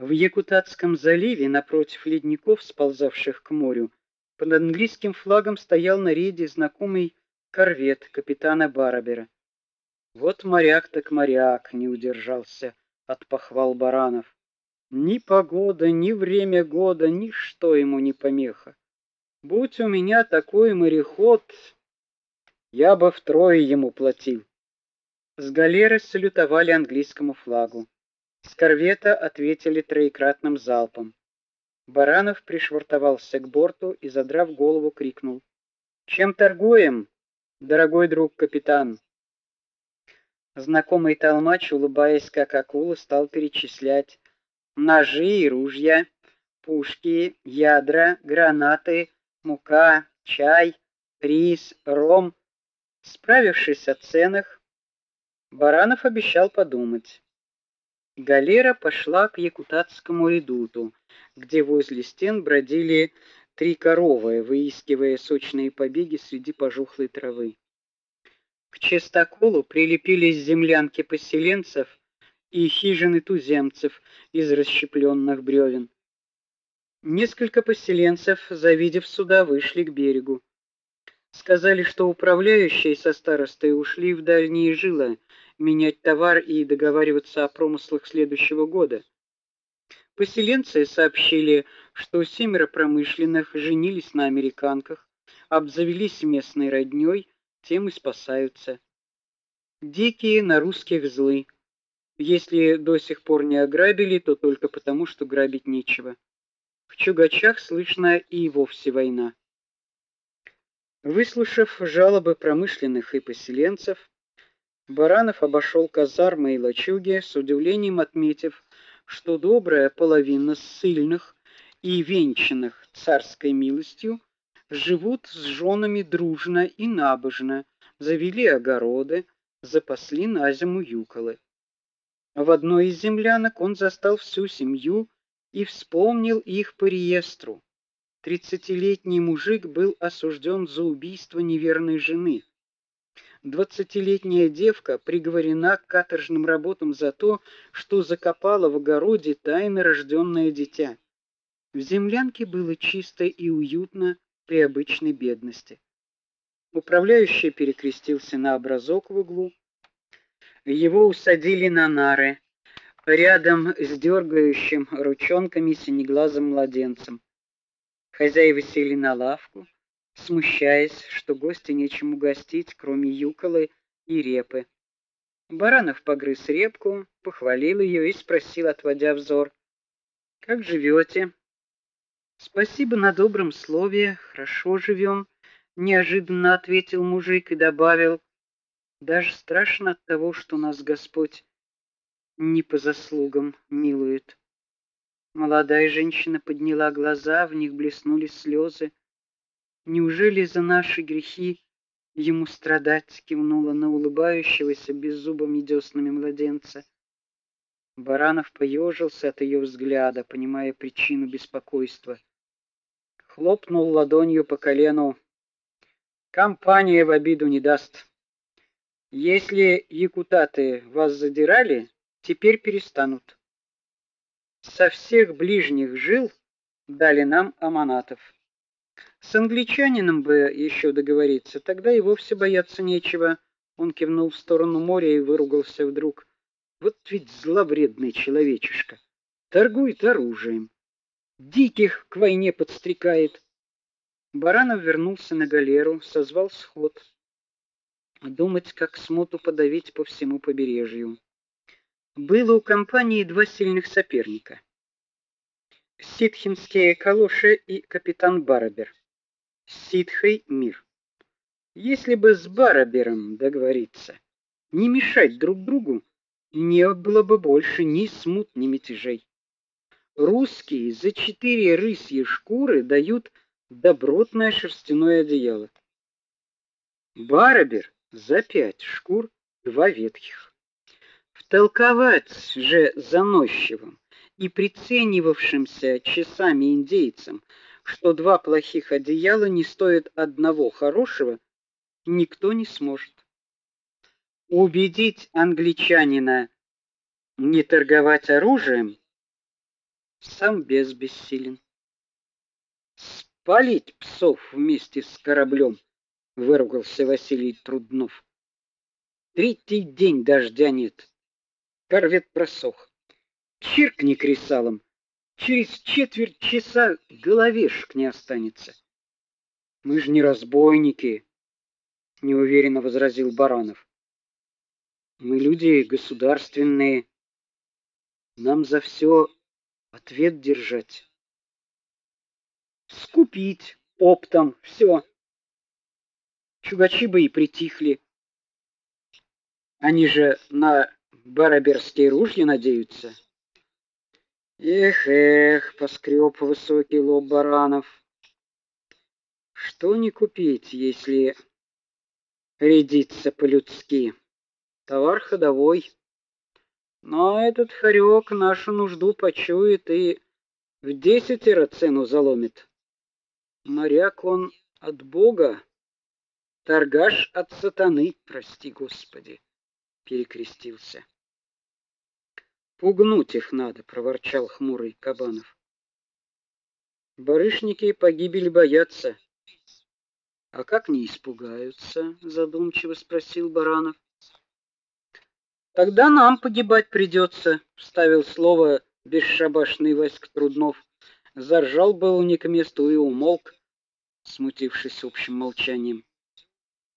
В Якутатском заливе напротив ледников, сползавших к морю, под английским флагом стоял на рейде знакомый корвет капитана Барабера. Вот моряк так моряк, не удержался от похвал Баранов. Ни погода, ни время года, ничто ему не помеха. Будь у меня такой мореход, я бы втрое ему платил. С галеры салютовали английскому флагу. С корвета ответили троекратным залпом. Баранов пришвартовался к борту и, задрав голову, крикнул: "Чем торгуем, дорогой друг капитан?" Знакомый толмач, улыбаясь как акула, стал перечислять ножи и ружья, пушки, ядра, гранаты, мука, чай, рис, ром. Справившись о ценах, Баранов обещал подумать. Галера пошла к Якутатскому редуту, где возле стен бродили три коровы, выискивая сочные побеги среди пожухлой травы. К частоколу прилепились землянки поселенцев и хижины туземцев из расщепленных бревен. Несколько поселенцев, завидев суда, вышли к берегу. Сказали, что управляющие со старостой ушли в дальние жилы менять товар и договариваться о промыслах следующего года. Поселенцы сообщили, что семеро промышленных женились на американках, обзавелись местной роднёй, тем и спасаются. Дикие на русских злы. Если до сих пор не ограбили, то только потому, что грабить нечего. В Чугачах слышно и вовсе война. Выслушав жалобы промышленных и поселенцев, Баранов обошел казармы и лачуги, с удивлением отметив, что добрая половина ссыльных и венчанных царской милостью живут с женами дружно и набожно, завели огороды, запасли на зиму юколы. В одной из землянок он застал всю семью и вспомнил их по реестру. Тридцатилетний мужик был осужден за убийство неверной жены. Двадцатилетняя девка приговорена к каторжным работам за то, что закопала в огороде тайно рожденное дитя. В землянке было чисто и уютно при обычной бедности. Управляющий перекрестился на образок в углу. Его усадили на нары рядом с дергающим ручонками синеглазым младенцем. Хозяева сели на лавку, смущаясь, что гости нечем угостить, кроме юколы и репы. Баранов погрыз репку, похвалил ее и спросил, отводя взор: "Как живете?» "Спасибо на добром слове, хорошо живем», — неожиданно ответил мужик и добавил: "Даже страшно от того, что нас Господь не по заслугам милует". Молодая женщина подняла глаза, в них блеснули слезы. Неужели за наши грехи ему страдать? кивнула на улыбающегося беззубыми деснами младенца. Баранов поежился от ее взгляда, понимая причину беспокойства. Хлопнул ладонью по колену. Компания в обиду не даст. Если якутаты вас задирали, теперь перестанут со всех ближних жил дали нам аманатов. С англичанином бы еще договориться, тогда и вовсе бояться нечего. Он кивнул в сторону моря и выругался вдруг. Вот ведь зловредный человечишка. Торгует оружием. Диких к войне подстрекает. Баранов вернулся на галеру, созвал сход. Думать, как смуту подавить по всему побережью. Было у компании два сильных соперника. Ситхинские калоши и капитан Барабер. Ситхой мир. Если бы с Барабером договориться, не мешать друг другу, не было бы больше ни смут, ни мятежей. Русские за четыре рысьи шкуры дают добротное шерстяное одеяло. Барабер за пять шкур два ветхих. Толковать же заносчивым и приценивавшимся часами индейцам, что два плохих одеяла не стоят одного хорошего, никто не сможет. Убедить англичанина не торговать оружием сам без бессилен. Спалить псов вместе с кораблем, выругался Василий Труднов. Третий день дождя нет. Корвет просох. Чиркни кресалом. Через четверть часа головешек не останется. Мы же не разбойники, неуверенно возразил Баранов. Мы люди государственные. Нам за все ответ держать. Скупить оптом все. Чугачи бы и притихли. Они же на бараберские ружья надеются. Эх, эх, поскреб высокий лоб Баранов. Что не купить, если рядиться по-людски? Товар ходовой. Но этот хорек нашу нужду почует и в десятеро цену заломит. Моряк он от Бога, торгаш от сатаны, прости, Господи перекрестился. Пугнуть их надо, проворчал хмурый Кабанов. Барышники погибели боятся. А как не испугаются? задумчиво спросил Баранов. Тогда нам погибать придется», — вставил слово бесшабашный Васька Труднов. Заржал был не к месту и умолк, смутившись общим молчанием.